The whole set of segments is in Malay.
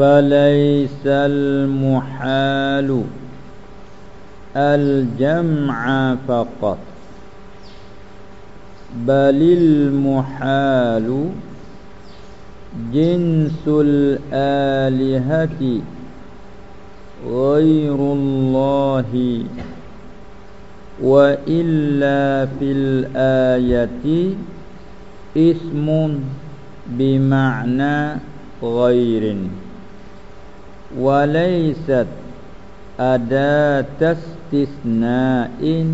فليس المحال الجمع فقط بل المحال جنس الآلهة غير الله وإلا في الآية اسم بمعنى غير. walaysat ada tastisna'in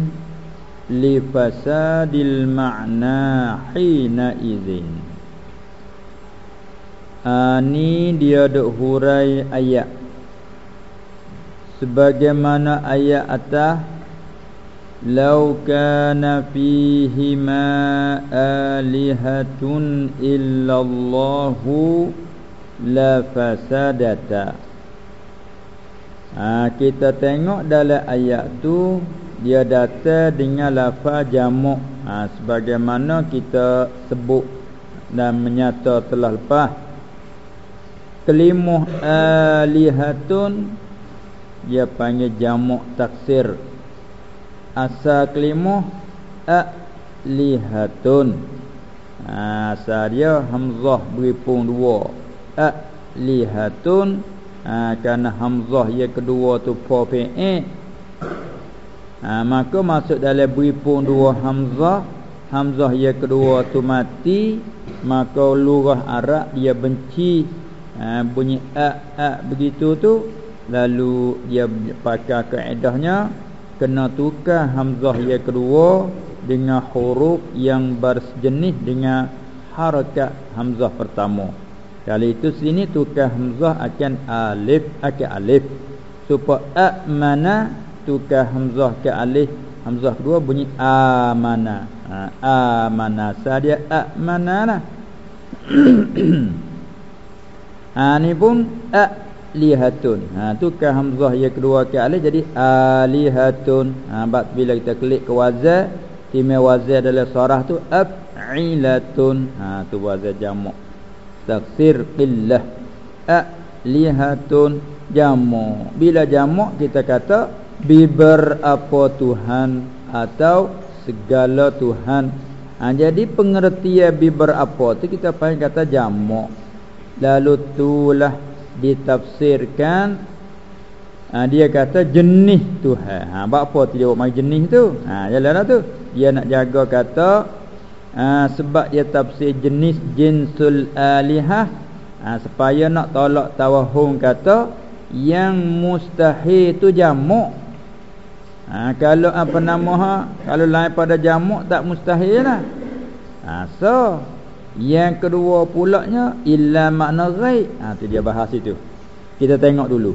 li fasadil ma'na hina izin. Ah, ani dia duk hurai ayat sebagaimana ayat atas Lau kana fihi ma alihatun illallahu la fasadata ha, Kita tengok dalam ayat tu Dia datang dengan lafaz jamuk. Ha, Sebagaimana kita sebut Dan menyata telah lepas. Kelimuh alihatun dia panggil jamak taksir. Asal kelimuh alihatun. Ha, asal dia hamzah beripung dua. Alihatun ha, kerana hamzah yang kedua tu po pe ha, maka masuk dalam beripung dua hamzah. Hamzah yang kedua tu mati. Maka lurah arab dia benci. Ha, bunyi a a begitu tu. Lalu dia pakai kaedahnya. Kena tukar hamzah yang kedua dengan huruf yang bersejenis dengan harakat hamzah pertama kali itu sini tukar hamzah akan alif akan alif supaya a mana tukar hamzah ke alif hamzah kedua bunyi amana ha, amana sadia amana lah Ha ni pun alihatun. Ha tukar hamzah yang kedua ke alif jadi alihatun. Ha bab bila kita klik ke wazan, timai wazan adalah sarah tu af'ilatun. Ha tu wazan jamak. Taksir qillah. Alihatun jamak. Bila jamak kita kata biber apa Tuhan atau segala Tuhan. Ha, jadi pengertian biber apa tu kita panggil kata jamak lalu itulah ditafsirkan ha, dia kata jenis Tuhan ha apa dia buat jenis tu ha jalanlah tu dia nak jaga kata ha, sebab dia tafsir jenis jinsul alihah ha, supaya nak tolak tawahum kata yang mustahil tu jamak ha, kalau apa nama ha kalau lain pada jamak tak mustahil lah ha, so yang kedua pulaknya illa makna ghaib. Ha tu dia bahas itu. Kita tengok dulu.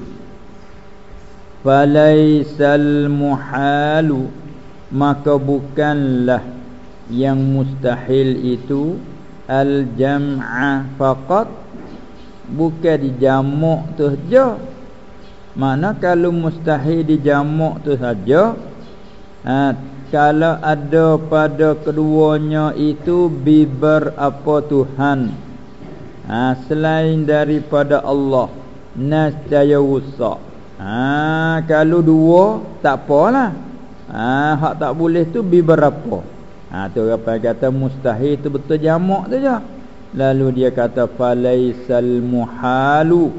Falaisal muhalu maka bukanlah yang mustahil itu al jam'a faqat. Bukan dijamak tu saja. Mana kalau mustahil dijamak tu saja ha kalau ada pada keduanya itu biber apa Tuhan? Ha, selain daripada Allah nascaya wusa ha, kalau dua tak apalah. Ha, hak tak boleh tu biber apa ha, tu apa kata mustahil tu betul jamak tu je. Lalu dia kata falaisal muhalu.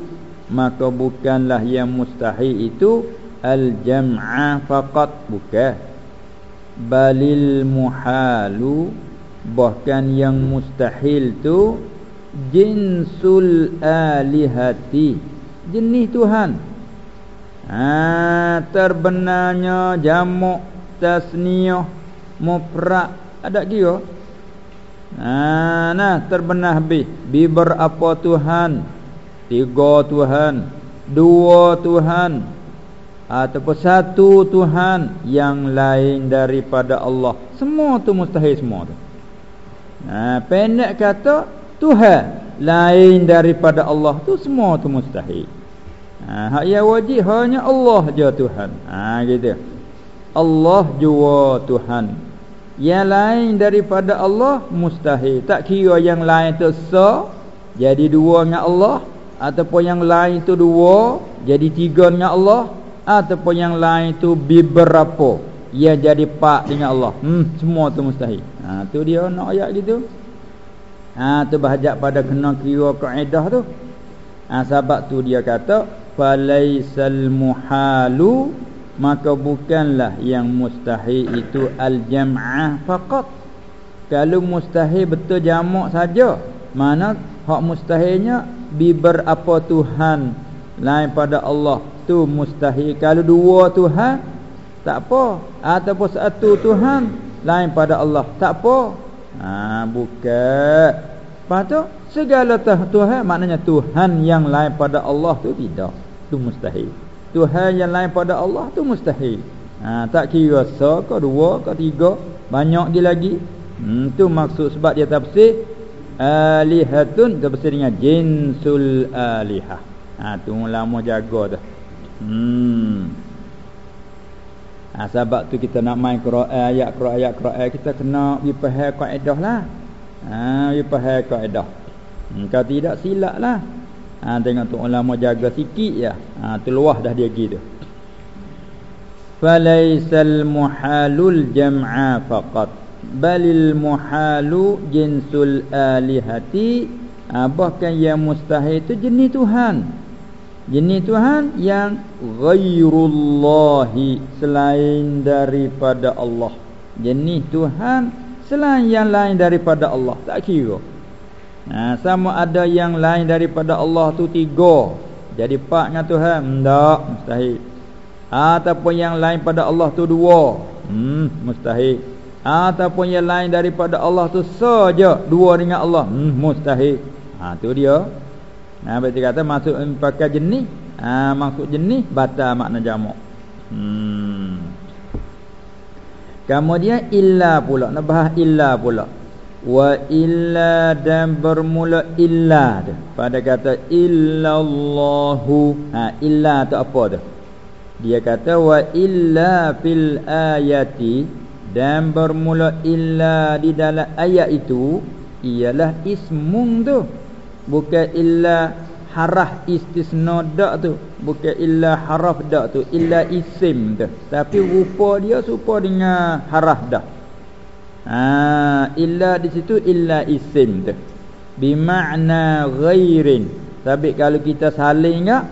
Maka bukanlah yang mustahil itu al jam'a faqat bukan. Balil muhalu bahkan yang mustahil tu jinsul alihati jenis Tuhan. Ha terbenarnya jamak tasniyah mufrad ada kira ha nah terbenar bi bi berapa Tuhan tiga Tuhan dua Tuhan ataupun satu Tuhan yang lain daripada Allah. Semua tu mustahil semua tu. Nah, pendek kata Tuhan lain daripada Allah tu semua tu mustahil. Ha, hak yang wajib hanya Allah je Tuhan. Ha, gitu. Allah jua Tuhan. Yang lain daripada Allah mustahil. Tak kira yang lain tu so jadi dua dengan Allah ataupun yang lain tu dua jadi tiga dengan Allah ataupun yang lain tu beberapa ia jadi pak dengan Allah. Hmm semua tu mustahil. Ha tu dia nak ayat gitu ha tu bahajak pada kena kira kaedah tu. Ha sebab tu dia kata falaisal muhalu maka bukanlah yang mustahil itu al jam'ah faqat. Kalau mustahil betul jamak saja mana hak mustahilnya? Biber apa Tuhan? Lain pada Allah. Tu mustahil. Kalau dua Tuhan tak apa. Ataupun satu Tuhan lain pada Allah. Tak apa. Ha bukan patut segala Tuhan maknanya Tuhan yang lain pada Allah tu tidak. Tu mustahil Tuhan yang lain pada Allah tu mustahil. Ha tak kira sa ke dua ke tiga banyak dia lagi. Hmm, tu maksud sebab dia tafsir alihatun tafsir dengan jinsul alihah. Ha tu lama jaga tu hmm. Ha, sebab tu kita nak main Quran ayat Quran ayat Quran kita kena bi faham kaedah lah. Ha bi faham kaedah. Hmm, kalau tidak silap lah ha tengok tu ulama jaga sikit ya. Ha tu luah dah dia gitu falaisal muhalul jam'a faqat. Balil muhalu jinsul alihati. Ha, bahkan yang mustahil itu jenis Tuhan. Jenis Tuhan yang ghairullahi selain daripada Allah. Jenis Tuhan selain yang lain daripada Allah. Tak kira ha, sama ada yang lain daripada Allah tu tiga. Jadi pak dengan Tuhan? Tak mustahil. Ataupun yang lain pada Allah tu dua? Hmm mustahil. Ataupun yang lain daripada Allah tu saja dua dengan Allah? Hmm, mustahil. Ha tu dia. Nah berarti kata masuk pakai jenis. Ha maksud jenis batal makna jamak. Hmm. Kemudian illa pula. Nak bahas illa pula wa illa dan bermula illa tu pada kata illallahu. Ha illa tu apa tu? Dia kata wa illa fil ayati dan bermula illa di dalam ayat itu ialah ismun tu. Bukan illa harah istisna dak tu. Bukan illa haraf dak tu. Illa isim tu. Tapi rupa dia serupa dengan haraf dak ha illa di situ illa isim tu. Bimakna ghairin. Tapi kalau kita saling enggak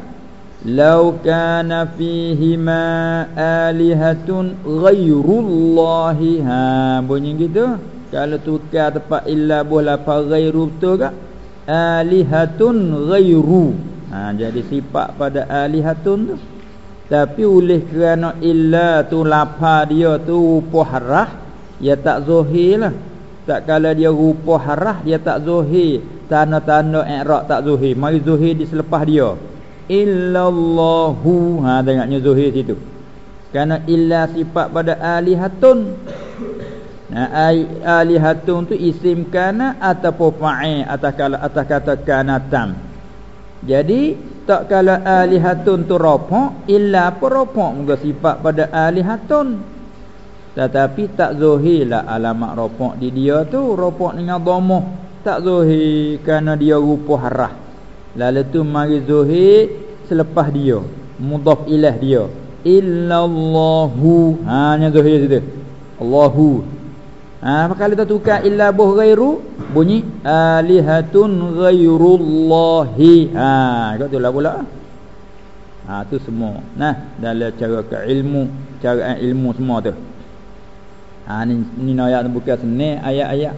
Lau kana fihima alihatun ghairullahi. Ha bunyi gitu. Kalau tukar tempat illa boleh apa ghairu betul ke? Alihatun ghairu. Ha jadi sifat pada alihatun tu. Tapi oleh kerana illa tu lapa dia tu rupa harah dia tak zahir lah. Tak kala dia rupa harah dia tak zahir tanda-tanda i'rab tak zahir mari zahir di selepas dia. Illallahu. Ha tengoknya zuhir situ. Kerana illa sifat pada alihatun. Nah alihatun tu isim kana ataupun fa'il atas kala atas kata kanatam jadi tak kala alihatun tu rafa illa rafa muga sifat pada alihatun tetapi tak zuhirlah alamat rafa di dia tu rafa dengan dhamma tak zuhir kerana dia rupa harah. Lalu tu mari zuhir selepas dia mudhaf ilah dia. Illallahu. Ha nya zuhir situ. Allahu. Ha maka kita tukar illa buh ghairu bunyi alihatun ghairullahi. Ha kau tu lah pula. Ha tu semua. Nah dalam cara ke ilmu cara ilmu semua tu ha ni ni ayat bukan seni ayat-ayat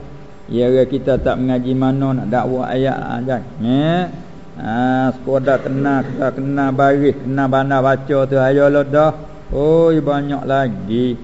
ya kita tak mengaji mana nak dakwa ayat ha jangan eh Ha sekolah kena kita kena baris kena bana baca tu ayolah dah. Oi banyak lagi.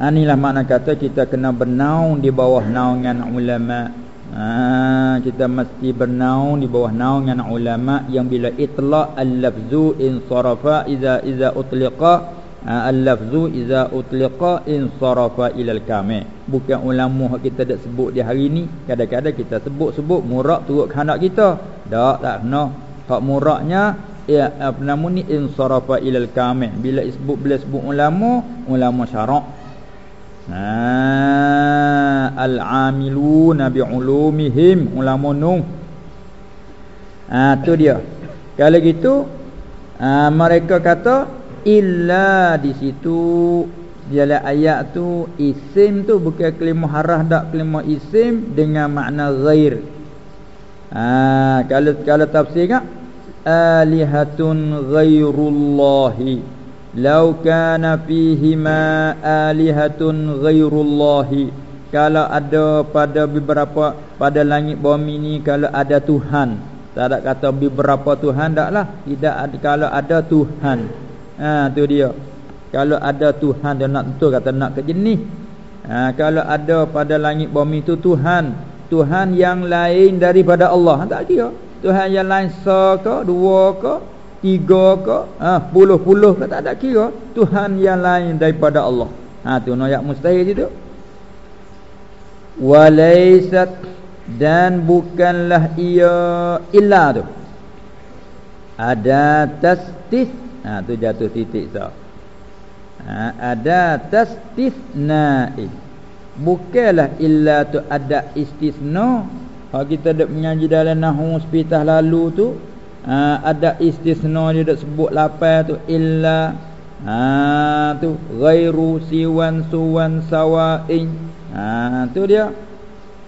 Ha inilah makna kata kita kena bernaung di bawah naungan ulama. Ha kita mesti bernaung di bawah naungan ulama yang bila itlaq al-lafzu in sarafa iza iza utliqa al-lafzu iza utliqa in sarafa ila al-kamil bukan ulama kita dak sebut di hari ni. Kadang-kadang kita sebut-sebut murak turut kehendak kita. Dak tak kena. Hak muraknya ya apa nama ni in sarafa ila al-kamil bila sebut bila sebut ulama ulama syarak. Ha al-amiluna bi ulumihim ulama nung ha tu dia. Kalau gitu ha, mereka kata illa di situ. Dalam ayat tu isim tu bukan kalimah harah dak kalimah isim dengan makna ghair. Ha kalau kalau tafsir kan? Alihatun ghairullahi. Law kana fihi ma alihatun ghairullahi. Kalau ada pada beberapa pada langit bumi ni kalau ada tuhan. Tak ada kata beberapa tuhan taklah tidak ada kalau ada tuhan ha tu dia. Kalau ada Tuhan dia nak tentu kata nak ke jenis. Ha, Kalau ada pada langit bumi itu Tuhan. Tuhan yang lain daripada Allah. Ha, Tak kira Tuhan yang lain se ke dua ke Tiga ke ha, Puluh-puluh ke tak ada kira. Tuhan yang lain daripada Allah. Ha tu noyak mustahil itu Walaisat Dan bukanlah ia Illa tu. Ada tastis Ha tu jatuh titik so ha, ada tastisna'i. Bukanlah illa tu ada istisna. Kalau kita dak mengaji dalam nahwu sepitah lalu tu ha, ada istisna dia dak sebut lapan tu illa ha tu ghairu siwan suwan sawa'in. Ha tu dia.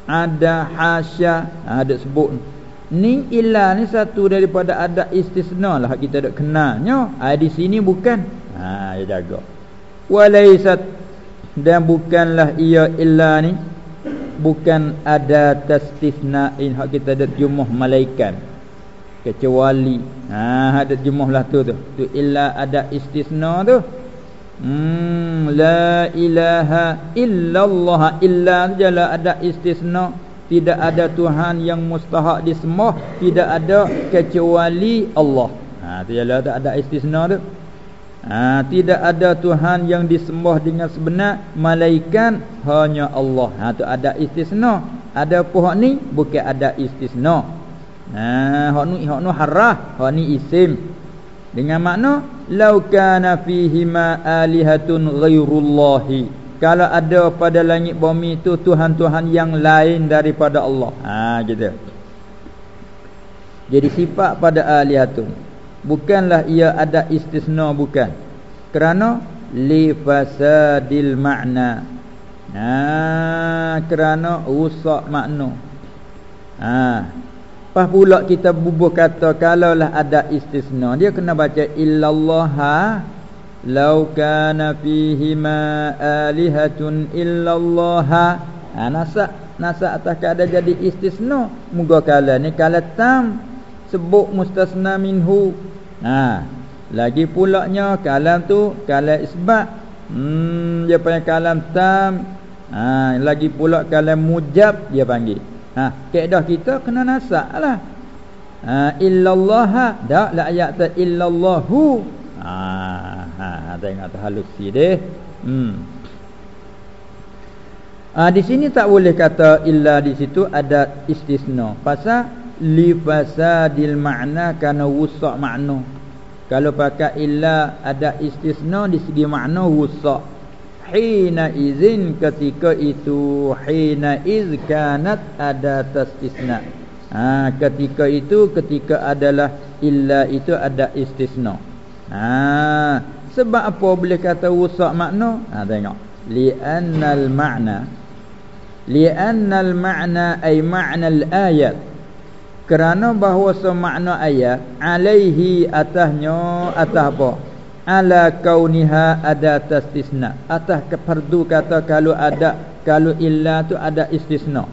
Ada hasya. Ha dak sebut ni illa ni satu daripada ada istisna lah kita dak kenalnya. Ha, di sini bukan. Ha dia jaga. Walaisat dan bukanlah ia illa ni. Bukan ada tastifna'in hak kita ada jumuh malaikat. Kecuali ha ada jumuh lah tu tu. Tu illa ada istisna tu. Hmm la ilaha illallah illa jala ada istisna tidak ada tuhan yang mustahak disembah tidak ada kecuali Allah. Ha tu jala tak ada istisna tu. Ha, Tidak ada Tuhan yang disembah dengan sebenar Malaikat hanya Allah. Ha, Itu ada istisna. Ada hak ni? Bukan ada istisna. Ha, Hak ni, hak ni harah Hak ni isim. Dengan makna Lau kana fihima alihatun ghairullahi Kalau ada pada langit bumi itu Tuhan-Tuhan yang lain daripada Allah. Ha, gitu. Jadi sifat pada alihatun bukanlah ia ada istisna bukan. Kerana li fasadil makna. Ha kerana rusak makna. Ha. Pas pula kita bubuh kata kalaulah ada istisna dia kena baca illallah law kana fihi ma alihatun illallah nasak nasak atas keadaan jadi istisna moga kala ni kala tam sebut mustasna minhu Ha. Lagi pula nya kalam tu kalam isbat. Hmm dia panggil kalam tam. Ha lagi pula kalam mujab dia panggil. Ha kaedah kita kena nasaklah. Ha illallah dak la ayat ta illallahu. Ha ha tengok tu halus si deh. Hmm. Ah di sini tak boleh kata illa di situ ada istisna. Pasal li fasadil makna kana wusak makna kalau pakai illa ada istisna di segi makna wusak hina izin ketika itu hina iz kanat ada tastisna ha ketika itu ketika adalah illa itu ada istisna ha sebab apa boleh kata wusak makna? Ha tengok. Li annal ma'na. Li annal ma'na ay ma'na al ayat. Kerana bahawa semakna ayat alaihi atasnya atas apa? Ala kauniha ada tastisna atas keperdu kata kalau ada kalau illa tu ada istisna.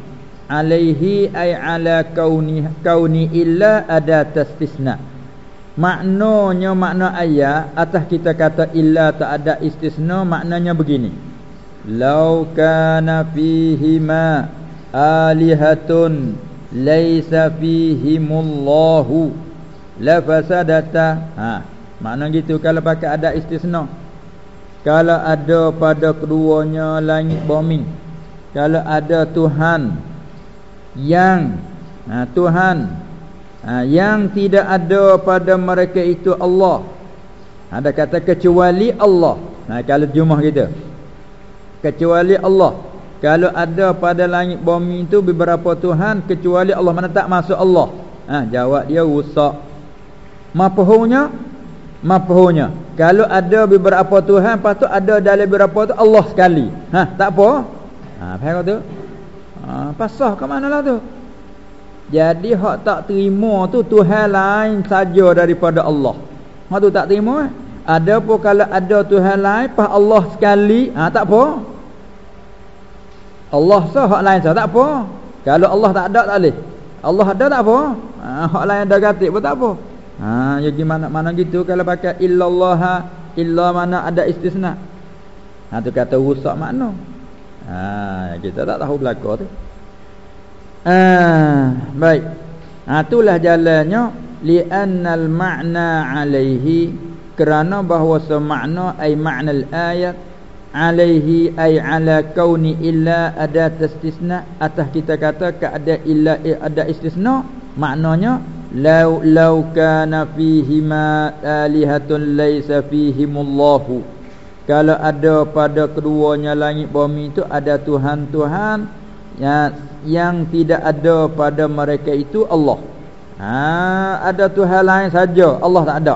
Alaihi ay ala kauni kauni illa ada tastisna maknanya makna ayat atas kita kata illa tak ada istisna maknanya begini. Lau kana fihi ma alihatun laisa fihimullahu. La fasadata. Ha makna gitu kalau pakai ada istisna. Kalau ada pada keduanya langit bumi. Kalau ada tuhan yang ha, tuhan ha, yang tidak ada pada mereka itu Allah ada kata kecuali Allah ha, kalau jumlah kita kecuali Allah kalau ada pada langit bumi itu beberapa Tuhan kecuali Allah mana tak masuk Allah. Ha, jawab dia rusak. Mafhumnya? Mafhumnya. Kalau ada beberapa Tuhan, patut ada dalam beberapa tu Allah sekali. Ha, tak apa. Ha, faham tu? Ha, pasah ke manalah tu? Jadi hak tak terima tu Tuhan lain saja daripada Allah. Hak tu tak terima eh? Ada pun kalau ada Tuhan lain pas Allah sekali, ha tak apa. Allah sah hak lain sah tak apa. Kalau Allah tak ada tak boleh. Allah ada tak apa. Ha hak lain ada gatik pun tak apa. Ha ya gimana mana gitu kalau pakai illallah illa mana ada istisna. Ha tu kata rusak makna. Ha kita tak tahu belaka tu. Ah, baik. Ha itulah jalannya. Li annal ma'na alaihi. Kerana bahawa semakna ay makna al-ayat alaihi ay ala kauni illa ada istisna atas kita kata keada illa ada istisna maknanya law law kana fihi ma alihatun laysa fihimullahu. Kalau ada pada keduanya langit bumi itu ada tuhan-tuhan ya, yang tidak ada pada mereka itu Allah. Ha, ada Tuhan lain saja, Allah tak ada.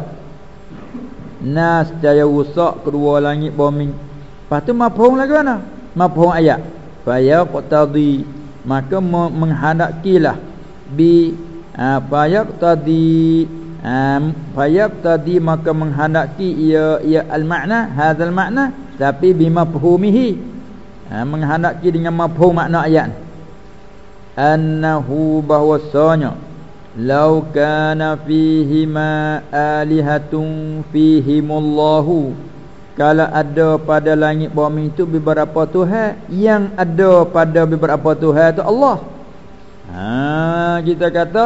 Nas daya rusak kedua langit bumi. Lepas tu mafhum lagi mana? Mafhum ayat. Fa yaqtadi maka menghadakilah bi apa ha, yaqtadi fa yaqtadi maka menghadaki ia ia al makna hadzal makna tapi bima mafhumihi ha, menghadapi dengan mafhum makna ayat annahu bahwasanya law kana fihi ma alihatun fihimullahu. Kalau ada pada langit bumi itu beberapa tuhan yang ada pada beberapa tuhan itu Allah. Ha kita kata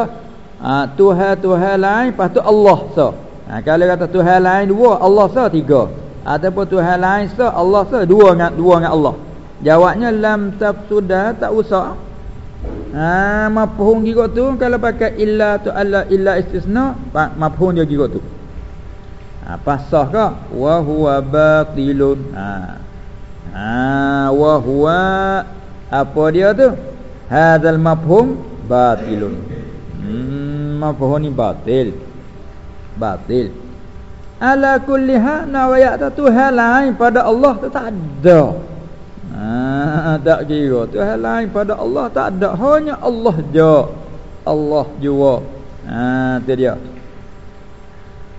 ha, tuhan-tuhan lain lepas tu Allah so ha, kalau kata tuhan lain dua Allah so tiga. Ataupun tuhan lain so Allah so dua dengan dua dengan Allah Jawabnya lam tafsuda tak usah. Ha mafhum juga tu kalau pakai illa tu alla illa istisna mafhum dia juga tu. Ha pasah ke wa huwa batilun. Ha. Ha wa huwa apa dia tu? Hadzal mafhum batilun. Hmm mafhum ni batil. Batil. Ala kulliha nawayat tu hal lain pada Allah tu tak ada. Ha, tak kira. Tuhan lain pada Allah tak ada. Hanya Allah je. Allah jua. Ha tu dia.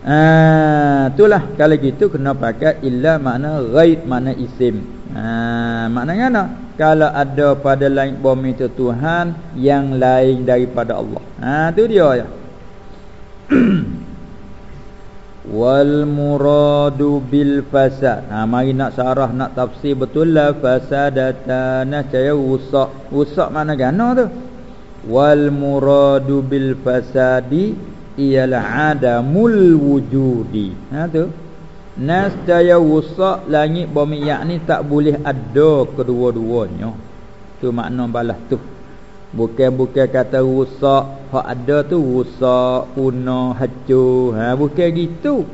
Ha itulah. Kalau gitu kena pakai illa makna ghaib makna isim. Ha maknanya apa kalau ada pada lain bumi itu Tuhan yang lain daripada Allah. Ha tu dia ya wal muradu bil fasad. Ha mari nak syarah nak tafsir betul lah. Fasadatana caya wusak. Wusak mana gana tu? Wal muradu bil fasadi ialah adamul wujudi. Ha tu. Nas caya wusak langit bumi yakni tak boleh ada kedua-duanya. Tu makna balas tu Bukan-bukan kata rusak Hak ada tu rusak Punah Hancur. Ha, Bukan gitu.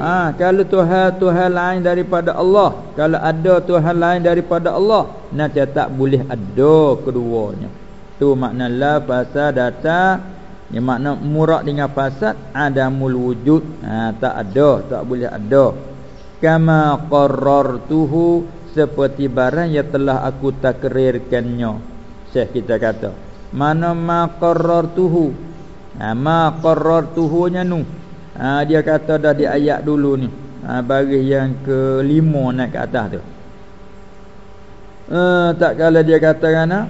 Ha, Kalau Tuhan Tuhan lain daripada Allah Kalau ada Tuhan lain daripada Allah Nanti tak boleh ada keduanya. Tu makna la fasad data Yang makna murak dengan fasad Adamul wujud. Ha, Tak ada Tak boleh ada. Kama qarrartuhu Seperti barang yang telah aku takrirkannya Syekh kita kata Mana ma qarrartuhu? Ha, Ma qarrartuhu nya nu. Ha, Dia kata dah di ayat dulu ni. Ha, Baris yang kelima naik ke atas tu. Ha, Tak kala dia kata kana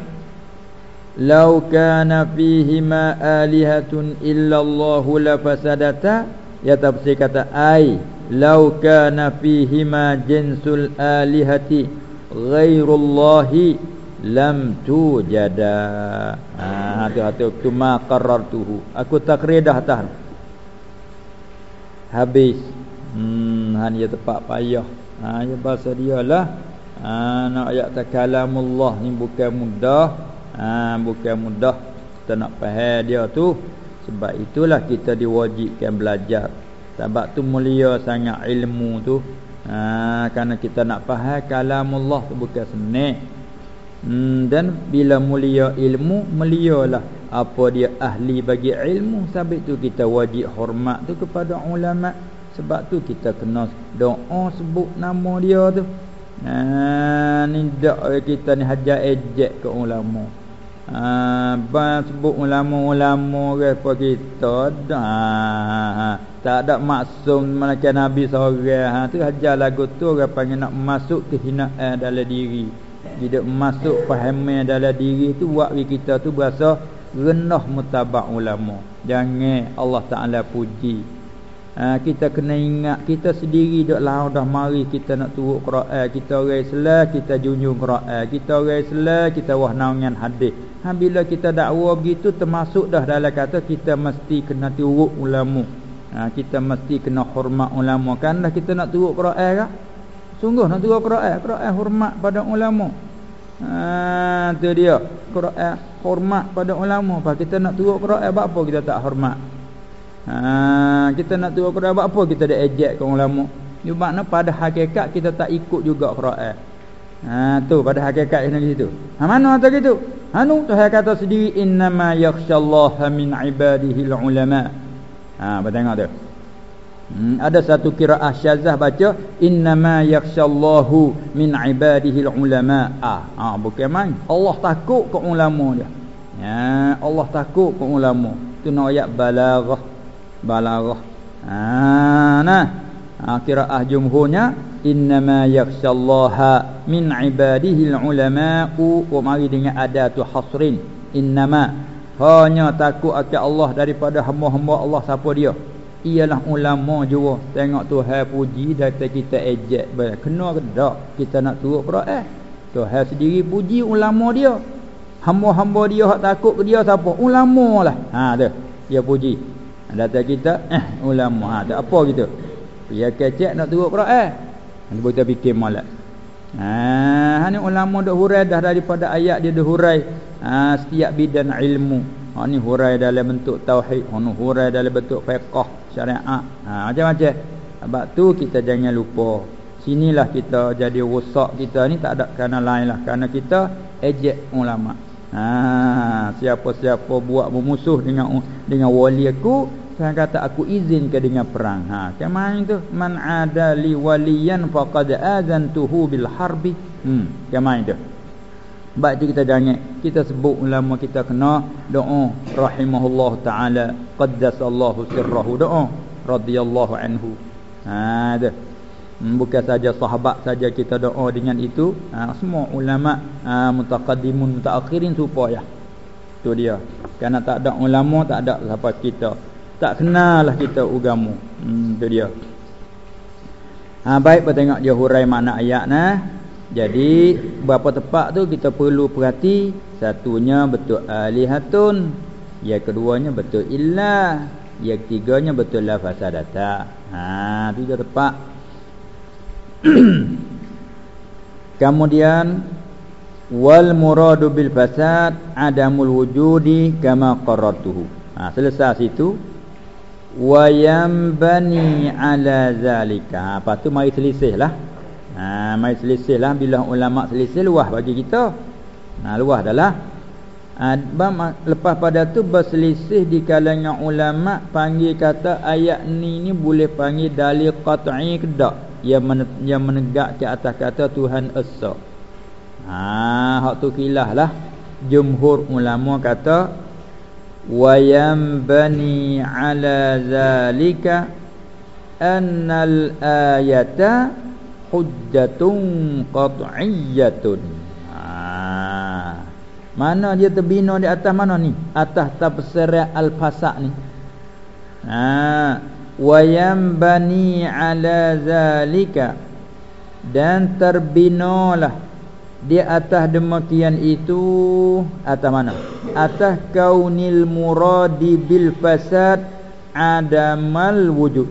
Lau kana fihi ma alihatun illallahu la fasadata. Ya tafsir kata Ay Lau kana fihi ma jinsul alihati Ghairullahi lam tu jada ha tu tu tu ma qarrartuhu. Aku takrir dah tahan. Habis. Hmm han ya tepat payah. Ha ya bahasa dialah ha nak ayat takalamullah ni bukan mudah. Ha bukan mudah. Kita nak faham dia tu. Sebab itulah kita diwajibkan belajar. Sebab tu mulia sangat ilmu tu. Ha kerana kita nak faham kalamullah tu bukan senang hmm, dan bila mulia ilmu mulialah apa dia ahli bagi ilmu. Sebab tu kita wajib hormat tu kepada ulama. Sebab tu kita kena doa sebut nama dia tu. Nah ni dak kita ni hajar ejek ke ulama. Ah uh, sebut ulama-ulama ke apa kita dah. Tak ada maksum malaikat nabi seorang. Ha tu hajar lagu tu orang panggil nak masuk kehinaan dalam diri tidak masuk pahaman dalam diri tu buat kita tu berasa rendah mutabak ulama. Jangan Allah Taala puji. Ha, kita kena ingat kita sendiri dak lau dah mari kita nak turut Quran kita orang Islam kita junjung Quran. Kita orang Islam kita wah naungan hadis. Ha, bila kita dakwa begitu termasuk dah dalam kata kita mesti kena turut ulama. Ha, kita mesti kena hormat ulama. Kan dah kita nak turut Quran kah sungguh nak turut Quran Quran hormat pada ulama Ha tu dia. Quran hormat pada ulama. Apa kita nak turut Quran buat apa kita tak hormat? Ha kita nak turut Quran buat apa kita dak ejek ke ulama? Ni makna pada hakikat kita tak ikut juga Quran. Ha tu pada hakikat yang situ. Ha mana tu gitu? Anu Tuhan kata sendiri innama yakhsyallaha min ibadihi ulama. Ha bertengok tu. Hmm, ada satu kiraah syazah baca innama yakhshallahu min ibadihi ulama. Ah, ha, bukan main. Allah takut ke ulama dia. Ya, Allah takut ke ulama. Tu nak ayat balaghah. Balaghah. Ha, nah. Ha, kiraah jumhurnya innama yakhshallaha min ibadihi ulama. Oh, mari dengan adatu hasrin. Innama hanya takut akan Allah daripada hamba-hamba Allah siapa dia? Ialah ulama juga tengok Tuhan puji dan kita ejek kena ke tak? Kita nak turut Quran Tuhan sendiri puji ulama dia. Hamba-hamba dia hak takut ke dia siapa? Ulama lah. Ha tu. Dia puji. Data kita eh ulama. Ha tak apa gitu? Dia kecek nak turut Quran kita kita fikir malak ha ni ulama dak hurai dah daripada ayat dia dah hurai. Ha setiap bidan ilmu. Ha ni hurai dalam bentuk tauhid, ha ni hurai dalam bentuk fiqh, syariat. Ha macam-macam. Sebab tu kita jangan lupa. Sinilah kita jadi rosak kita ni tak ada kerana lain lah. Kerana kita ejek ulama. Ha siapa-siapa buat bermusuh dengan dengan wali aku, saya kata aku izin ke dengan perang. Ha macam mana tu? Man ada li waliyan faqad azantuhu bil harbi. Hmm, macam mana tu? Sebab itu kita jangan kita sebut ulama kita kena doa rahimahullah taala qaddasallahu sirrahu doa radhiyallahu anhu. Ha ada. Hmm, bukan saja sahabat saja kita doa dengan itu, ha, semua ulama ha, mutaqaddimun mutaakhirin supaya tu dia. Karena tak ada ulama tak ada siapa kita. Tak kenalah kita agama. Hmm tu dia. Ha baik bertengok dia hurai makna ayat nah. Jadi berapa tepat tu kita perlu perhati Satunya betul alihatun Yang keduanya betul illah Yang ketiganya betul la fasadata. Haa tiga tepat. Kemudian Wal muradu bil fasad Adamul wujudi kama qarratuhu. Ha, Selesai situ. Wayambani ala zalika. Ha, Lepas tu mari selisih lah. Ha mai selisih lah. Bila ulama selisih luah bagi kita. Ha luah adalah ha, lepas pada tu berselisih di kalangan ulama panggil kata ayat ni ni boleh panggil dalil qat'i ke tak yang yang menegak ke atas kata Tuhan Esa. Ha hak tu kilah lah. Jumhur ulama kata wayam bani ala zalika annal ayata hujjatun qat'iyyatun ha mana dia terbina di atas mana ni? Atas tafsir al-fasak ni. Ha. Wayam bani ala zalika. Dan terbinalah di atas demikian itu atas mana? Atas kaunil muradi bil fasad adamal wujud.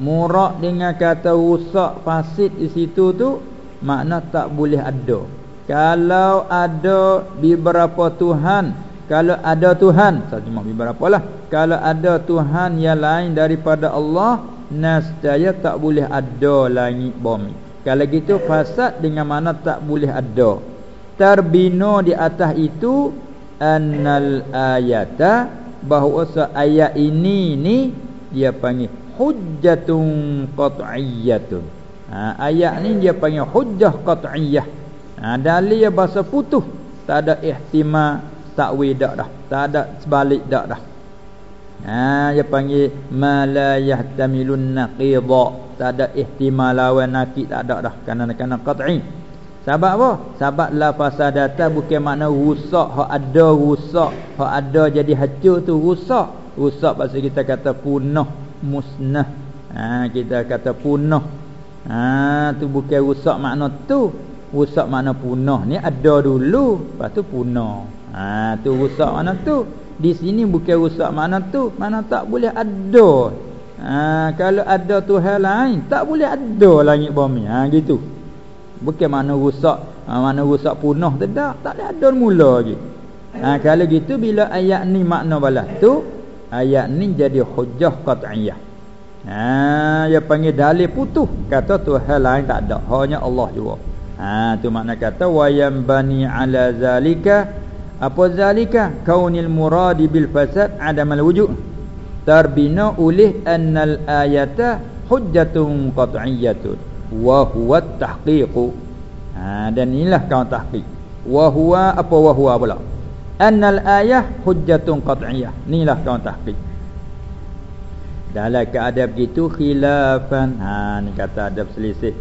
Murak dengan kata rusak fasid di situ tu makna tak boleh ada. Kalau ada beberapa tuhan, kalau ada tuhan, saya cuma beberapa lah. Kalau ada tuhan yang lain daripada Allah, nascaya tak boleh ada langit bumi. Kalau gitu fasad dengan mana tak boleh ada. Terbina di atas itu annal ayata bahawa ayat ini ni dia panggil hujjatun qat'iyyatun ha, ayat ni dia panggil hujjah qat'iyyah ha, dalil bahasa putus tak ada ihtimal takwil dak dah tak ada sebalik dak dah ha, dia panggil ma la yahtamilun naqidha tak ada ihtimal lawan nakid tak ada dah kerana qat'i sebab apa? Sebab la fasadata bukan makna rusak hak ada rusak, hak ada jadi hancur tu rusak. Rusak pasal kita kata punah, musnah. Ha, kita kata punah. Ha, tu bukan rusak makna tu. Rusak makna punah ni ada dulu, lepas tu punah. Ha, tu rusak makna tu. Di sini bukan rusak makna tu, mana tak boleh ada. Ha, kalau ada Tuhan lain, tak boleh ada langit bumi. Ha, gitu. Bukan mana rusak ha, Mana rusak punah tidak Tak ada mula lagi ha, Kalau gitu bila ayat ni makna balas tu Ayat ni jadi hujah qat'iyah ha, Dia panggil dalil putuh Kata Tuhan lain tak ada Hanya Allah juga ha, tu makna kata Wayam bani ala zalika. Apa zalika? Kaunil muradi bil fasad adamal wujud. Tarbina ulih annal ayata Hujjatun qat'iyatun wa huwa tahqiq ha dan inilah kaum tahqiq. Wa huwa apa wa huwa pula? Annal ayah hujjatun qat'iyah inilah kaum tahqiq. Dalam keadaan begitu khilafan. Ha ni kata adab selisih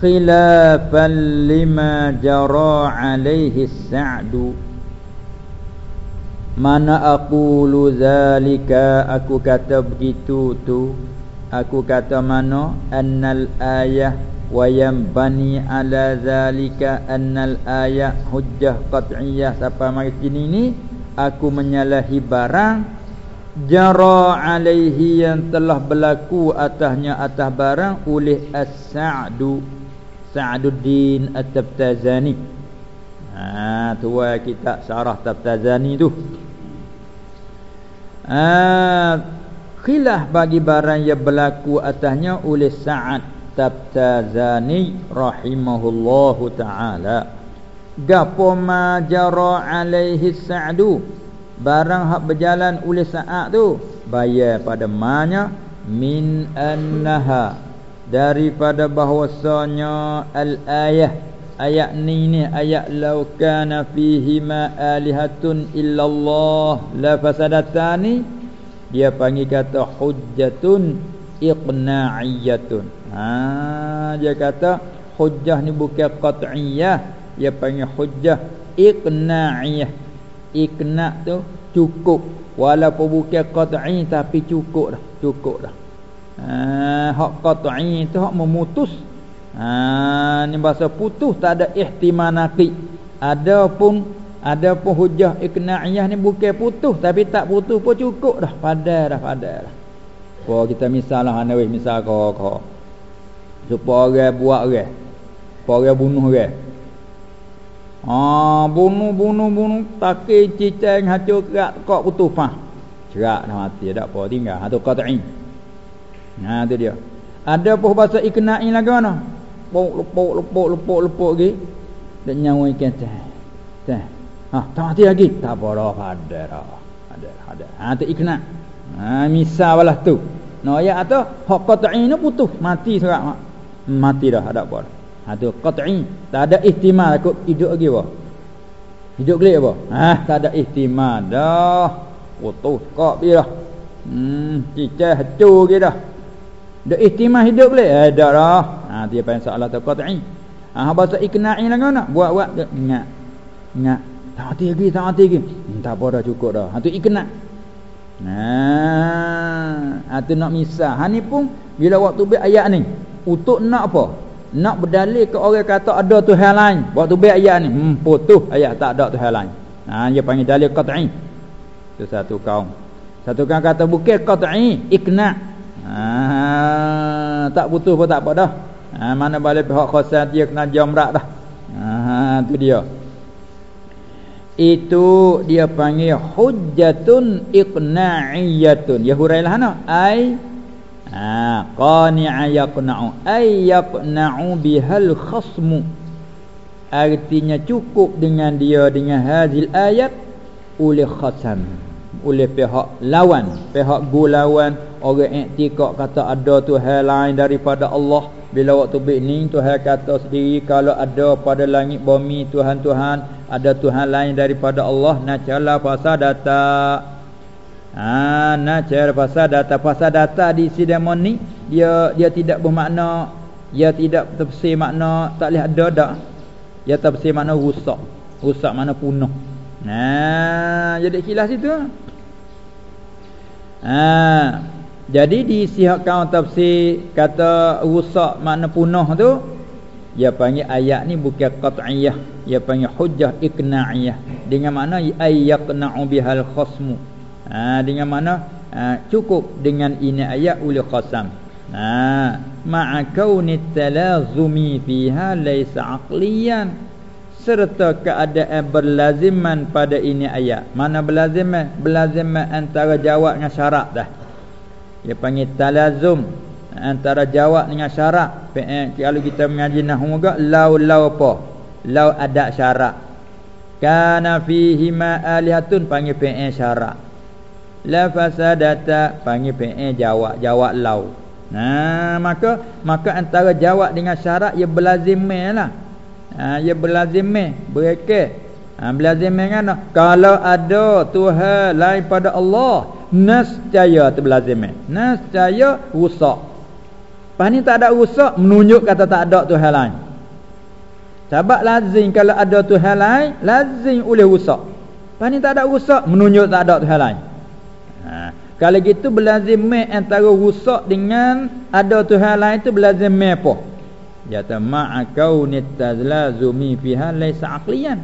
khilafan lima jara alaihi sa'du mana aqulu zalika aku kata begitu tu. Aku kata mana? Annal ayah wa bani ala zalika. Annal ayah hujjah qat'iyah. Sampai mari sini ni? Aku menyalahi barang. Jara alaihi yang telah berlaku atasnya atas barang oleh as-sa'du Sa'duddin at-Tabtazani ha tua kita syarah Tabtazani tu. Ha khilaf bagi barang yang berlaku atasnya oleh Sa'ad Tabtazani rahimahullahu taala. Gapo ma jara alaihi sa'du? Barang hak berjalan oleh Sa'ad tu bayar pada manya min annaha daripada bahwasanya al-ayah ayat ni ni ayat law kana fihi ma alihatun illallah la fasadatani dia panggil kata hujjatun iqna'iyatun ha dia kata hujjah ni bukan qat'iyah dia panggil hujjah iqna'iyah. Iqna' tu cukup walaupun bukan qat'i tapi cukup dah cukup dah ha hak qat'i tu hak memutus ha ni bahasa putus tak ada ihtimal naqi adapun ada pun hujah ikna'iyah ni bukan putus tapi tak putus pun cukup dah padai dah padai dah. Kalau kita misal lah ana misal kau kau. Supaya orang buat orang. Supaya orang bunuh orang. Ah bunuh bunuh bunuh takai cicang hancur kerak kok putus pah. Cerak dah mati tak apa tinggal. Ha tu qat'i. Nah tu dia. Ada pun bahasa ikna'i lagi mana? Lepuk lepuk lepuk lepuk lepuk lagi. Dan nyawa ikan teh. Teh. Ha, tak mati lagi. Tak apa dah. Ada dah. Ada, ada. Ha, tu ikna. Ha, misal balah tu. No, ayat atau hak qat'i ni putus. Mati serak. Mati dah. Ada apa. Ha, tu qat'i. Tak ada ihtimal aku hidup lagi apa. Hidup gelik apa. Ha, tak ada ihtimal dah. Putus kok dia dah. Hmm, cicah hancur lagi dah. Ada ihtimal hidup gelik. Eh, dah dah. Ha, dia panggil soalan tu qat'i. Ha, bahasa ikna'i lah kan Buat-buat. Ingat. Ingat. Tak mati lagi, tak mati lagi. Hmm, tak apa dah cukup dah. Ha tu iknat. Nah, ha tu nak misah. Ha ni pun bila waktu baik ayat ni, untuk nak apa? Nak berdalil ke orang kata ada Tuhan lain. Waktu baik ayat ni, hmm putus ayat tak ada Tuhan lain. Ha dia panggil dalil qat'i. Tu satu kaum. Satu kaum kata bukan qat'i, ikna. Ha tak putus pun tak apa dah. Ha mana balik pihak khasat dia kena jamrak dah. Ha tu dia. Itu dia panggil hujjatun iqna'iyatun. Ya hurailah ana ai ha qani'a yaqna'u. Ay yaqna'u bihal khasmu. Artinya cukup dengan dia dengan hazil ayat oleh khasam oleh pihak lawan pihak gulawan orang iktikad kata ada Tuhan lain daripada Allah. Bila waktu ni Tuhan kata sendiri kalau ada pada langit bumi Tuhan-Tuhan ada Tuhan lain daripada Allah nak cala pasal data. Ha nak cala pasal data. Pasal data di sidemon ni dia dia tidak bermakna dia tidak tafsir makna tak boleh ada dak. Dia tafsir makna rusak. Rusak mana punah. Nah, jadi kilas itu. Ha, jadi di sihak kaum tafsir kata rusak makna punah tu dia panggil ayat ni bukan qat'iyah dia panggil hujjah iqna'iyah dengan makna ayyaqna'u bihal khasmu ha, dengan makna ha, cukup dengan ini ayat ul qasam ha ma'a kauni talazumi fiha laysa aqliyan serta keadaan berlaziman pada ini ayat. Mana berlaziman? Berlaziman antara jawab dengan syarat dah. Dia panggil talazum antara jawab dengan syarat. Eh, kalau kita mengaji nahwu juga lau lau apa? Lau ada syarat. Kana fihi ma alihatun panggil fi'il syarat. La fasadata panggil fi'il jawab jawab lau. Nah, maka maka antara jawab dengan syarat ia berlaziman lah ha, Ia berlazim meh Bereke ha, Berlazim meh kan Kalau ada Tuhan lain pada Allah Nascaya tu berlazim meh Nascaya rusak Lepas ni tak ada rusak Menunjuk kata tak ada Tuhan lain. Sebab lazim kalau ada Tuhan lain Lazim boleh rusak Lepas ni tak ada rusak Menunjuk tak ada Tuhan lain. Ha. Kalau gitu berlazim meh antara rusak dengan Ada Tuhan lain tu berlazim meh apa? Yata ma'a kaunit tazlazumi fiha laysa aqliyan.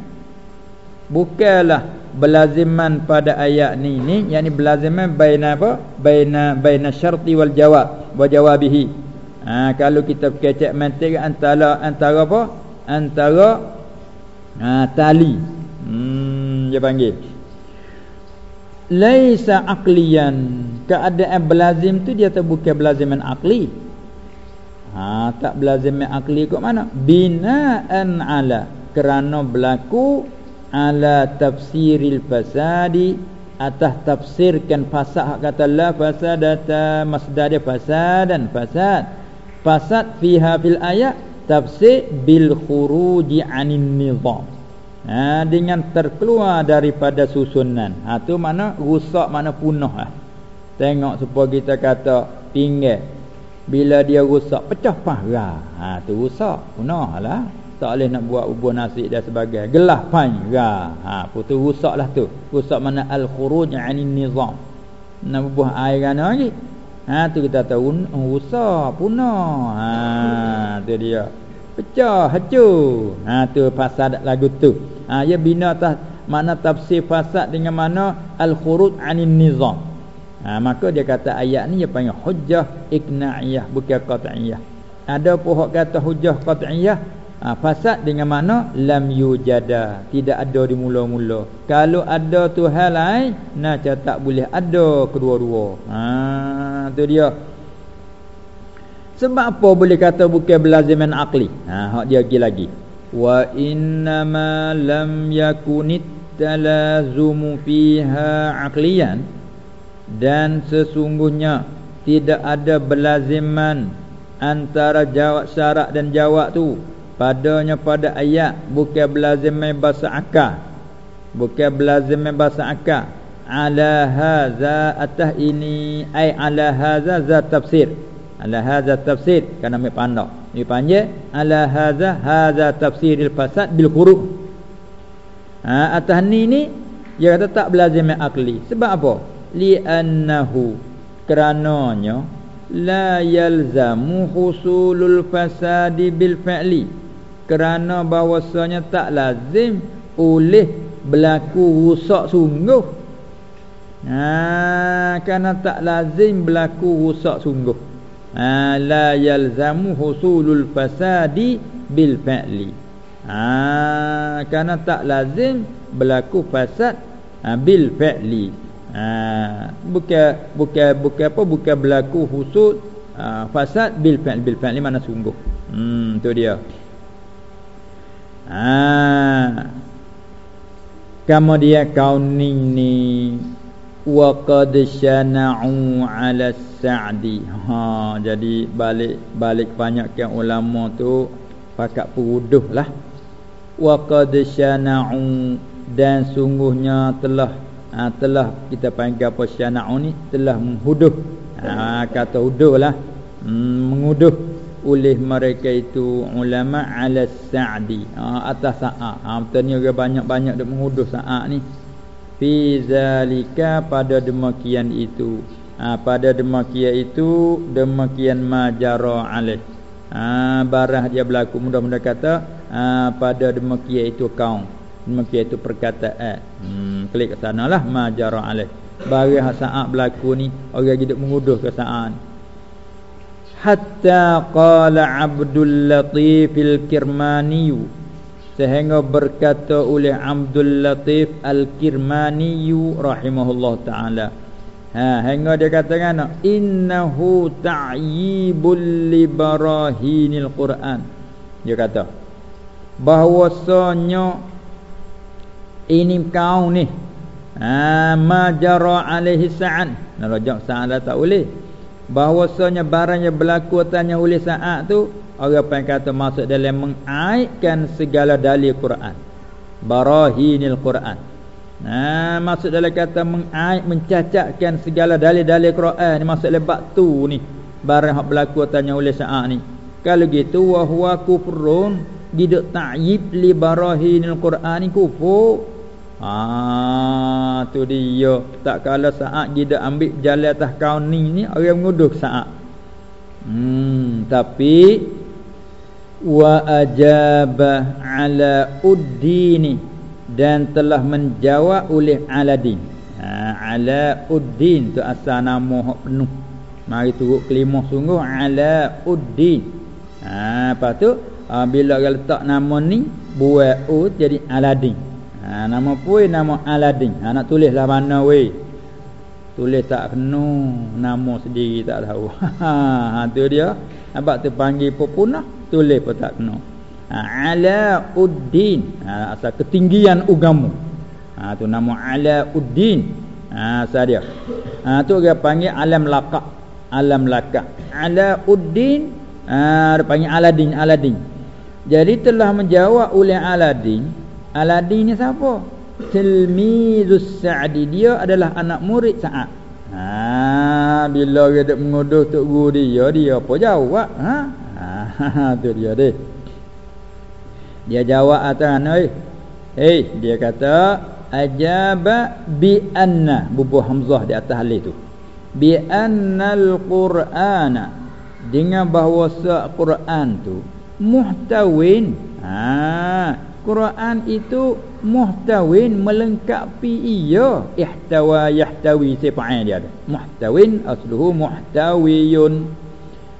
Bukanlah belaziman pada ayat ni ni yakni belaziman baina apa? Baina baina syarti wal jawab wa jawabihi. Ha, kalau kita kecek mantik antara antara apa? Antara ha, tali. Hmm dia panggil. Laisa aqliyan. Keadaan belazim tu dia tu bukan belaziman aqli. Ha tak belazim akli kok mana? Binaan ala kerana berlaku ala tafsiril fasadi atas tafsirkan fasad kata la fasadata masdar dia fasadan fasad fasad fiha fil ayat tafsir bil khuruji anin nizam ha, dengan terkeluar daripada susunan ha tu mana rusak mana punah lah. tengok supaya kita kata pinggir bila dia rusak pecah parah. Ha tu rusak. Punahlah. Tak boleh nak buat ubur nasi dan sebagainya. Gelah pan ra. Ha putu rusaklah tu. Rusak mana al-khuruj 'anil nizam. Nak buah air kan lagi. Ha tu kita tahu rusak punah. Ha tu dia. Pecah hancur. Ha tu fasad lagu tu. Ha ya bina atas makna tafsir fasad dengan mana al-khuruj 'anil nizam ha, Maka dia kata ayat ni dia panggil hujjah ikna'iyah bukan qat'iyah Ada pun kata hujjah qat'iyah ha, Fasad dengan mana lam yujada. Tidak ada di mula-mula. Kalau ada Tuhan lain Nak tak boleh ada kedua-dua. Ha, Itu dia. Sebab apa boleh kata bukan belaziman akli? Ha, Hak dia lagi lagi. Wa innama lam yakunit talazumu fiha akliyan dan sesungguhnya tidak ada berlaziman antara jawab syarat dan jawab tu padanya pada ayat bukan berlaziman bahasa akal bukan berlaziman bahasa akal ala haza atah ini ai ala haza za tafsir. Ala haza tafsir kan ambil pandang ni panggil ala haza haza tafsiril fasad bil huruf ha atah ni ni dia kata tak berlaziman akli. Sebab apa? Li'annahu kerananya la yalzamu husulul fasadi bil fa'li kerana bahwasanya tak lazim oleh berlaku rusak sungguh. Ha kerana tak lazim berlaku rusak sungguh. Ha la yalzamu husulul fasadi bil fa'li. Ha kerana tak lazim berlaku fasad ha, bil fa'li. Ha, bukan bukan bukan apa bukan berlaku husud ha, fasad bil fa'il bil fa'il mana sungguh? Hmm tu dia ha kamu dia kauni ni wa qad syana'u 'ala sa'di. Ha jadi balik balik banyak yang ulama tu pakat peruduh lah. Wa qad syana'u dan sungguhnya telah ha, telah kita panggil apa syana'u ni telah menghuduh. Ha, kata huduh lah. Hmm, menguduh oleh mereka itu ulama ala sa'di. Ha, atas sa'a. Ha, betul ni banyak-banyak dia menguduh sa'a ni. Fi zalika pada demikian itu. Ha, pada demikian itu demikian majara alaih. Ha, barah dia berlaku. Mudah-mudah kata ha, pada demikian itu kaum. Demikian itu perkataan. Hmm, klik ke sanalah majara alaih. Barah saat berlaku ni orang hidup menguduh ke saat hatta qala abdul latif al kirmaniyu. Sehingga berkata oleh Abdul Latif Al-Kirmani rahimahullah taala. Ha hingga dia katakan innahu ta'yibul li Quran. Dia kata bahwasanya ini kau ni ha majara alaihi sa'an. Narajak sa'ala tak boleh bahwasanya barang yang berlaku tanya oleh saat tu Orang yang kata masuk dalam mengaitkan segala dalil Quran. Barahinil Quran. Nah, masuk dalam kata mengait mencacatkan segala dalil-dalil Quran ni masuk lebak tu ni. Barang hak berlaku tanya oleh saat ni. Kalau gitu wa huwa kufrun gidak ta'yib li barahinil Quran ni kufur. Ah tu dia. Tak kala saat kita ambil jalan atas kau ni ni orang menguduh saat. Hmm tapi wa ajaba ala uddini dan telah menjawab oleh aladin. Ha, ala uddin tu asal nama hak penuh. Mari turut kelima sungguh ala uddin. Ha apa tu ha, bila letak nama ni buat u jadi aladin ha, nama pun nama aladin ha, nak tulislah mana weh. Tulis tak kena nama sendiri tak tahu. Ha tu dia. Abak tu panggil pepunah tulis pun tak kena. Ha, ala uddin ha, asal ketinggian ugamu. Ha, tu nama ala uddin ha, asal dia. Ha, tu dia panggil alam laqak alam laqak ala uddin ha, dia panggil aladin aladin jadi telah menjawab oleh aladin aladin ni siapa tilmizus sa'di dia adalah anak murid sa'ad ha bila dia menguduh tok guru dia dia apa jawab ha Ha tu dia deh. Dia jawab atas oi. Hei, dia kata ajaba bi anna bubuh hamzah di atas alif tu. Bi annal qur'ana dengan bahawa Quran tu muhtawin. Ha, Quran itu muhtawin melengkapi ia. Ihtawa yahtawi sifat dia ada. Muhtawin asluhu muhtawiyun.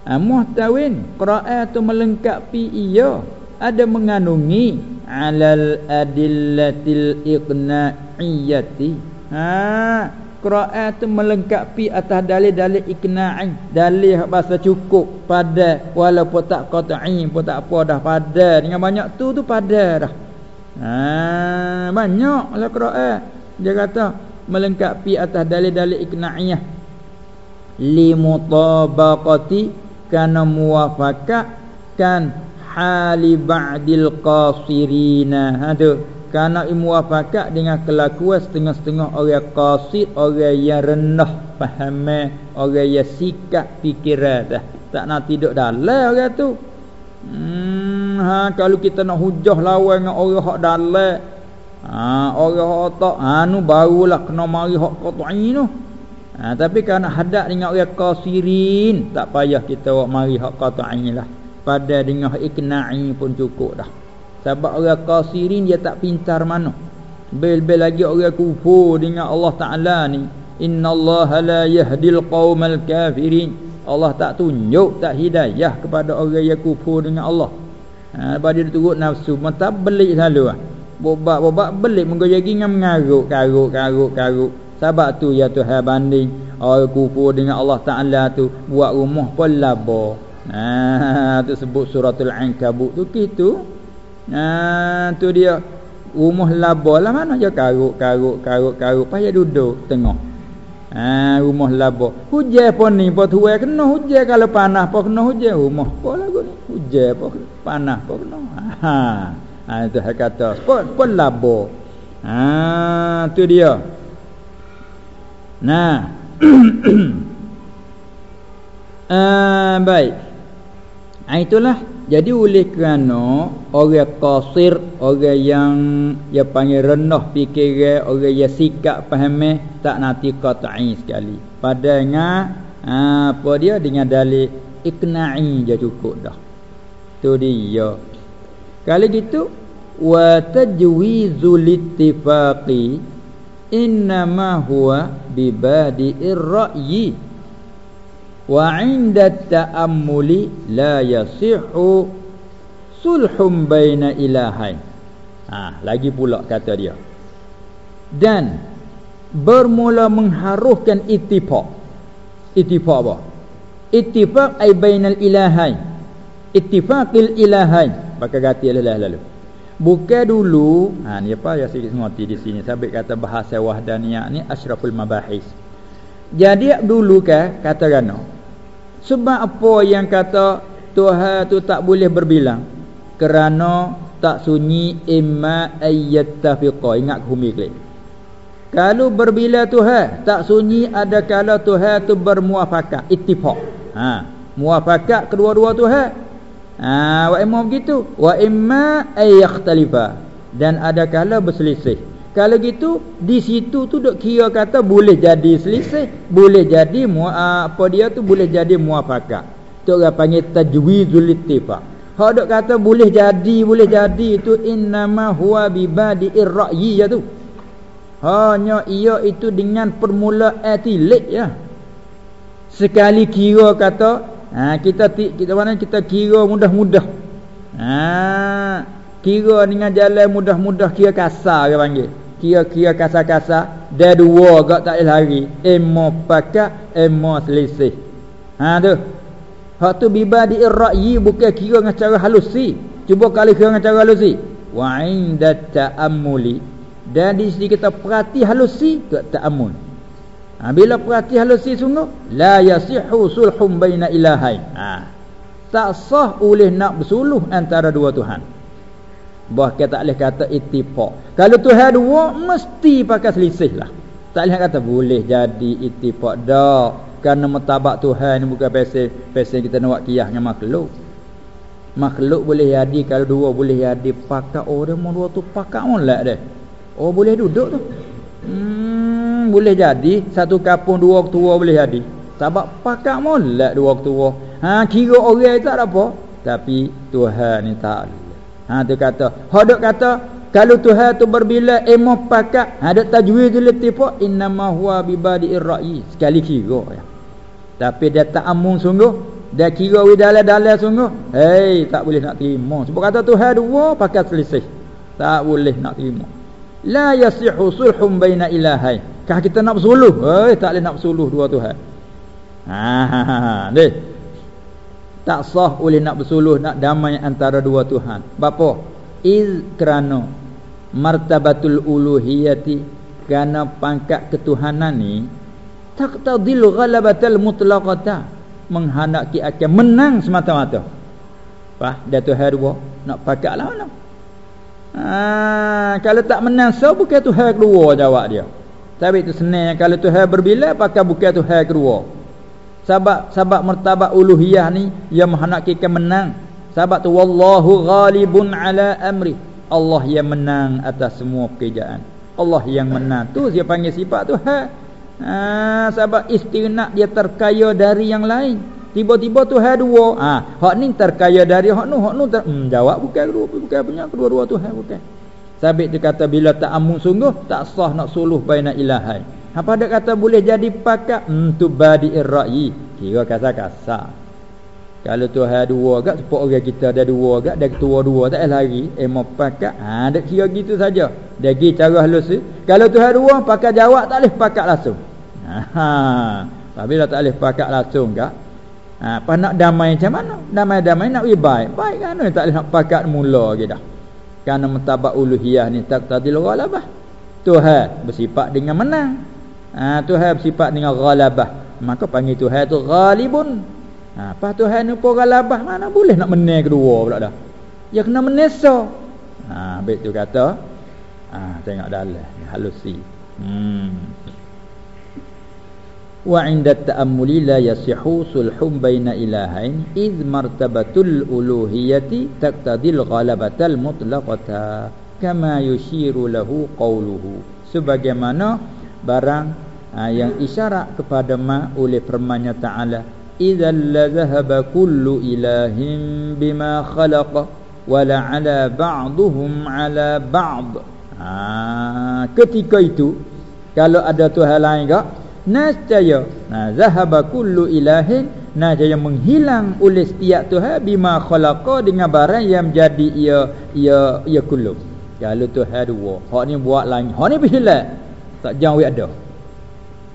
Ha, muhtawin qira'ah tu melengkapi ia. Ada mengandungi alal adillatil iqna'iyyati ha qira'ah tu melengkapi atas dalil-dalil iqna'i dalil bahasa cukup pada walaupun tak qat'i pun tak apa dah pada dengan banyak tu tu pada dah. Ha banyak lah qira'ah dia kata melengkapi atas dalil-dalil iqna'iyyah li mutabaqati kana muwafaqah kan hali ba'dil qasirina. Ha tu kana muwafaqah dengan kelakuan setengah-setengah orang qasid orang yang rendah faham orang yang sikap fikiran dah tak nak tidur dalam orang tu hmm, ha kalau kita nak hujah lawan dengan orang hak dalam ha orang hak tak anu barulah kena mari hak qat'i tu Ha, tapi kerana hadap dengan orang qasirin tak payah kita buat mari hak qat'i lah. Pada dengan ikna'i pun cukup dah. Sebab orang qasirin dia tak pintar mana. Bel-bel lagi orang kufur dengan Allah Taala ni. Innallaha la yahdil qaumal kafirin. Allah tak tunjuk tak hidayah kepada orang yang kufur dengan Allah. Ha, pada dia turut nafsu mata belik selalu ah. Bobak-bobak belik menggojagi dengan mengaruk, karuk, karuk, karuk. Sebab tu ya Tuhan banding Orang kufur dengan Allah Ta'ala tu Buat rumah pun labo Ha tu sebut suratul ankabut tu gitu Nah, tu dia. Rumah laba lah mana je karuk, karuk, karuk, karuk. Payah duduk tengok. Ha, rumah laba. Hujan pun ni, pun tuai kena hujan. Kalau panas pun kena hujan. Rumah apa lagu ni? Hujan pun panas pun kena. Ha, ha itu saya kata. Pun, pun laba. Ha, tu dia. Nah. ah, baik. Ha, itulah jadi oleh kerana orang qasir, orang yang dia panggil rendah fikiran, orang yang sikap faham tak nanti qat'i sekali. Padanya ha, apa dia dengan dalil iqna'i je cukup dah. Tu dia. Kalau gitu wa tajwizul ittifaqi innama huwa bibadi'ir ra'yi wa 'inda ta'ammuli la yasihu sulhum baina ilahain. Ha lagi pula kata dia. Dan bermula mengharuhkan ittifaq. Ittifaq apa? Ittifaq ai bainal ilahain. Ittifaqil ilahain. Maka gati lelah lalu bukan dulu ha ni apa ya sikit ngerti di sini. Sabit kata bahasa wahdaniyah ni asyraful mabahis. Jadi dulu ke kata gano sebab apa yang kata Tuhan tu tak boleh berbilang? Kerana tak sunyi imma ayyattafiqa Ingat kumi klik Kalau berbila Tuhan tak sunyi ada kala Tuhan tu bermuafakat Ittifaq. Ha. Muafakat kedua-dua Tuhan. Ha. Wa imma begitu. Wa imma ayyakhtalifa Dan ada kala berselisih kalau gitu di situ tu dok kira kata boleh jadi selisih, boleh jadi ah, apa dia tu boleh jadi muafakat. Tu orang panggil tajwizul ittifaq. Hak dok kata boleh jadi, boleh jadi itu innama huwa bibadi'ir ra'yi ya tu. Hanya ia itu dengan permulaan atilik ya. Sekali kira kata ha, kita kita mana kita kira mudah-mudah. Ha, kira dengan jalan mudah-mudah kira kasar dia panggil kira-kira kasar-kasar dia dua gak tak lari. Emo pakak emo selisih. Ha tu. Hak tu bibadi ra'yi bukan kira dengan cara halusi. Cuba kali kira dengan cara halusi. Wa inda ta'ammuli. Dan di sini kita perhati halusi tak ta'ammul. Ha, bila perhati halusi sungguh la yasihu sulhum baina ilahain. Ha. Tak sah oleh nak bersuluh antara dua tuhan Bahkan tak boleh kata ittifaq. Kalau Tuhan dua mesti pakai selisih lah. Tak boleh kata boleh jadi ittifaq dak. Kerana metabak Tuhan ni bukan pasal pasal kita nak buat kiyah dengan makhluk. Makhluk boleh jadi kalau dua boleh jadi pakai orang oh, dua tu pakai molek dia. Oh boleh duduk tu. Hmm boleh jadi satu kapung dua tua boleh jadi. Sebab pakai molek dua tua. Ha kira orang tak ada apa. Tapi Tuhan ni tak Ha tu kata, hadok kata kalau Tuhan tu berbila emo pakat, ada ha, tajwidul latifah innama huwa bibadi'ir ra'yi. Sekali kira ya. Tapi dia tak amun sungguh, dia kira wi dalal-dalal sungguh. Hei, tak boleh nak terima. Sebab kata Tuhan dua pakat selisih. Tak boleh nak terima. La yasihu sulhum baina ilahai. Kah kita nak bersuluh? Hei, tak boleh nak bersuluh dua Tuhan. Ha ha ha. ha. Tak sah oleh nak bersuluh nak damai antara dua Tuhan. Bapa? Iz kerana martabatul uluhiyati kerana pangkat ketuhanan ni taqtadil ghalabatal mutlaqata menghendaki akan menang semata-mata. Fah, dia Tuhan dua nak pakatlah mana? Ha, kalau tak menang so bukan Tuhan kedua jawab dia. Tapi itu senang kalau Tuhan berbila pakai bukan Tuhan kedua. Sebab martabat uluhiyah ni yang menghendaki menang. Sebab tu wallahu ghalibun ala amri. Allah yang menang atas semua pekerjaan. Allah yang menang. Tu dia panggil sifat tu ha. ha sebab istigna dia terkaya dari yang lain. Tiba-tiba tu ha dua. Ha, hak ni terkaya dari hak nu, hak nu ter, hmm, jawab bukan dua, bukan punya kedua-dua tu ha bukan. Sabit dia kata bila tak amun sungguh tak sah nak suluh baina ilahai. Apa ada kata boleh jadi pakat? Hmm, badi'ir ra'yi. Kira kasar-kasar. Kalau Tuhan dua agak sepuluh orang kita ada dua agak dia ketua dua tak lari. Eh mau pakat? Ha dak kira gitu saja. Dia pergi cara halus kalau Tuhan dua pakat jawab tak boleh pakat langsung. Ha apabila tak boleh pakat langsung gak ha apa nak damai macam mana? Damai-damai nak lebih baik. Baik kan? Tak boleh nak pakat mula lagi dah. Kerana mentabak uluhiyah ni taqtadil ghalabah Tuhan bersifat dengan menang ha, Tuhan bersifat dengan ghalabah. Maka panggil Tuhan tu ghalibun. Ha, apa Tuhan ni pun ghalabah mana boleh nak menang kedua pula dah. Ya kena menesa ha, baik tu kata ha, tengok dalam halusi. Hmm. Wa 'inda ta'ammuli la yasihu sulhum baina ilahain id martabatul uluhiyati taqtadil ghalabatal mutlaqata kama yushiru lahu qawluhu. Sebagaimana barang ha, yang isyarat kepada ma oleh firman-Nya taala idzal ladhaba kullu ilahin bima khalaqa wala ala ba'dhum ala ba'd. Ha, ketika itu kalau ada tuhan lain gak Nascaya nah, Zahaba kullu ilahin Nascaya menghilang oleh setiap Tuhan Bima khalaqa dengan barang yang menjadi ia ia ia kullu Kalau Tuhan dua Hak ni buat langit Hak ni berhilang Tak jauh ada.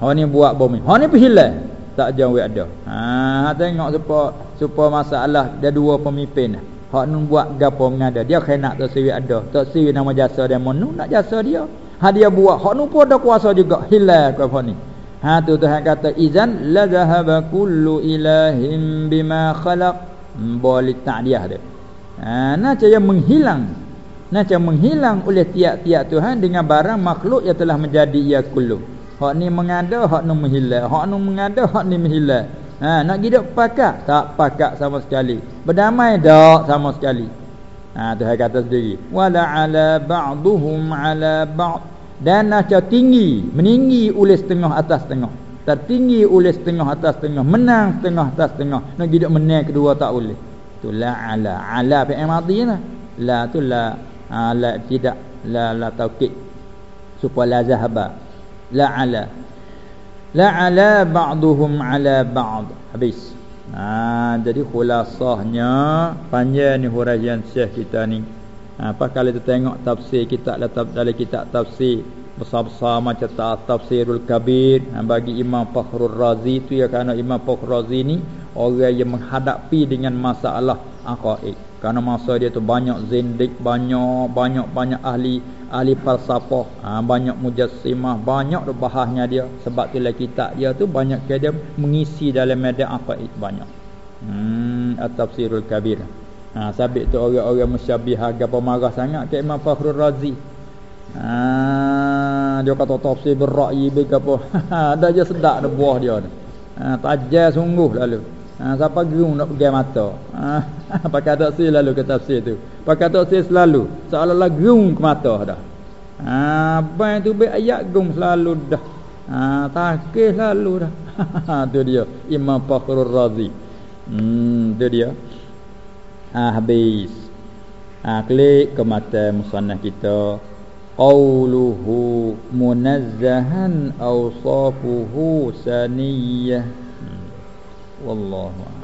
Hak ni buat bumi Hak ni berhilang Tak jauh ada. Ha, Tengok supaya Supaya masalah Dia dua pemimpin. Hak ni buat gapo mengada Dia. Kena tak siri ada. Tak siri nama jasa dia. Manu nak jasa dia. Ha dia buat. Hak ni pun ada kuasa juga. Hilang ke apa ni. Ha tu Tuhan kata izan la zahaba kullu ilahin bima khalaq. Boleh ta'diyah dia. Ha nak menghilang. Yang menghilang oleh tiap-tiap Tuhan dengan barang makhluk yang telah menjadi ia kullu. Hak ni mengada, hak ni menghilang. Hak ni mengada, hak ni menghilang. Ha nak hidup pakak? Tak pakak sama sekali. Berdamai tak sama sekali. Ha Tuhan kata sendiri. Wala ala ba'duhum ala ba'd dan naca tinggi meninggi oleh setengah atas setengah tertinggi oleh setengah atas setengah menang setengah atas setengah nak hidup menang kedua tak boleh tu la ala ala fi'il madhi lah la tu la ala tidak la la taukid. Supaya la zahaba. La ala. La ala ba'duhum ala ba'd. Habis. Ha, jadi khulasahnya panjang ni huraian syekh kita ni. Apa kalau kita tengok tafsir kita dalam kitab tafsir besar-besar macam tafsirul kabir ha, bagi Imam Fakhrul Razi tu ya kerana Imam Fakhrul Razi ni orang yang menghadapi dengan masalah aqaid kerana masa dia tu banyak zindik banyak banyak banyak ahli ahli falsafah ha, banyak mujassimah banyak bahasnya dia sebab tu lah kitab dia tu banyak dia mengisi dalam media aqaid banyak hmm at-tafsirul kabir Ha sabit tu orang-orang musyabih harga pemarah sangat ke Imam Fakhrul Razi. Ha dia kata tafsir berra'yi be apa. Ada je sedak dah buah dia. Ha tajam sungguh lalu. Ha siapa gerung nak pegang mata. Ha pakai tafsir lalu ke tafsir tu. Pakai tafsir selalu seolah-olah gerung ke mata dah. Ha apa tu be ayat gerung selalu dah. Ha takih selalu dah. Ha tu dia Imam Fakhrul Razi. Hmm tu dia ha, habis ha, klik ke mata musannah kita qauluhu munazzahan awsafuhu saniyah wallahu